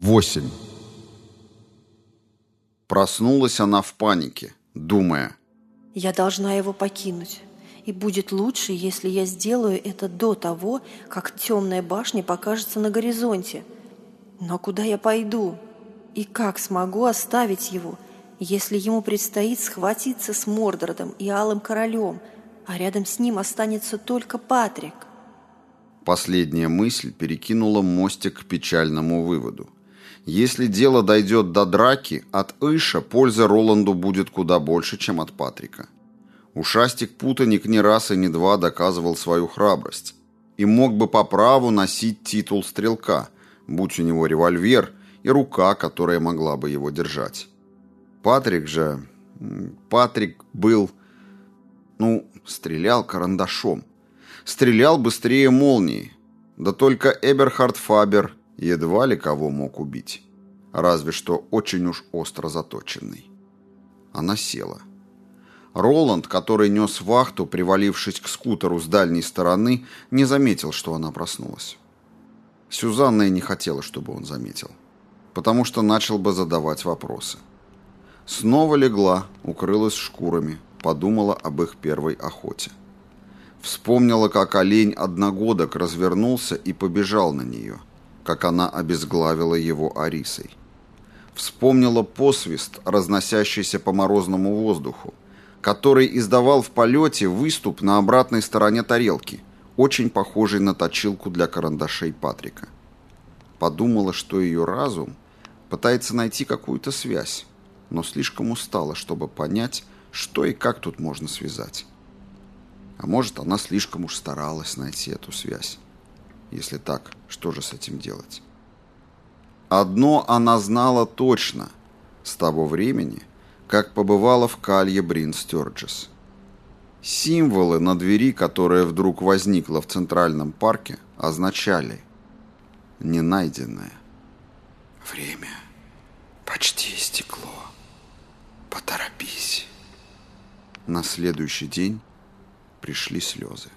8. Проснулась она в панике, думая. Я должна его покинуть. И будет лучше, если я сделаю это до того, как темная башня покажется на горизонте. Но куда я пойду? И как смогу оставить его, если ему предстоит схватиться с Мордородом и Алым Королем, а рядом с ним останется только Патрик? Последняя мысль перекинула мостик к печальному выводу. Если дело дойдет до драки, от Иша пользы Роланду будет куда больше, чем от Патрика. Ушастик Путаник не раз и не два доказывал свою храбрость и мог бы по праву носить титул стрелка, будь у него револьвер и рука, которая могла бы его держать. Патрик же... Патрик был... Ну, стрелял карандашом. Стрелял быстрее молнии. Да только Эберхард Фабер едва ли кого мог убить. Разве что очень уж остро заточенный. Она села. Роланд, который нес вахту, привалившись к скутеру с дальней стороны, не заметил, что она проснулась. Сюзанна и не хотела, чтобы он заметил, потому что начал бы задавать вопросы. Снова легла, укрылась шкурами, подумала об их первой охоте. Вспомнила, как олень одногодок развернулся и побежал на нее – как она обезглавила его Арисой. Вспомнила посвист, разносящийся по морозному воздуху, который издавал в полете выступ на обратной стороне тарелки, очень похожий на точилку для карандашей Патрика. Подумала, что ее разум пытается найти какую-то связь, но слишком устала, чтобы понять, что и как тут можно связать. А может, она слишком уж старалась найти эту связь. Если так, что же с этим делать? Одно она знала точно с того времени, как побывала в калье Брин Стёрджес. Символы на двери, которая вдруг возникла в Центральном парке, означали «ненайденное». Время почти истекло. Поторопись. На следующий день пришли слезы.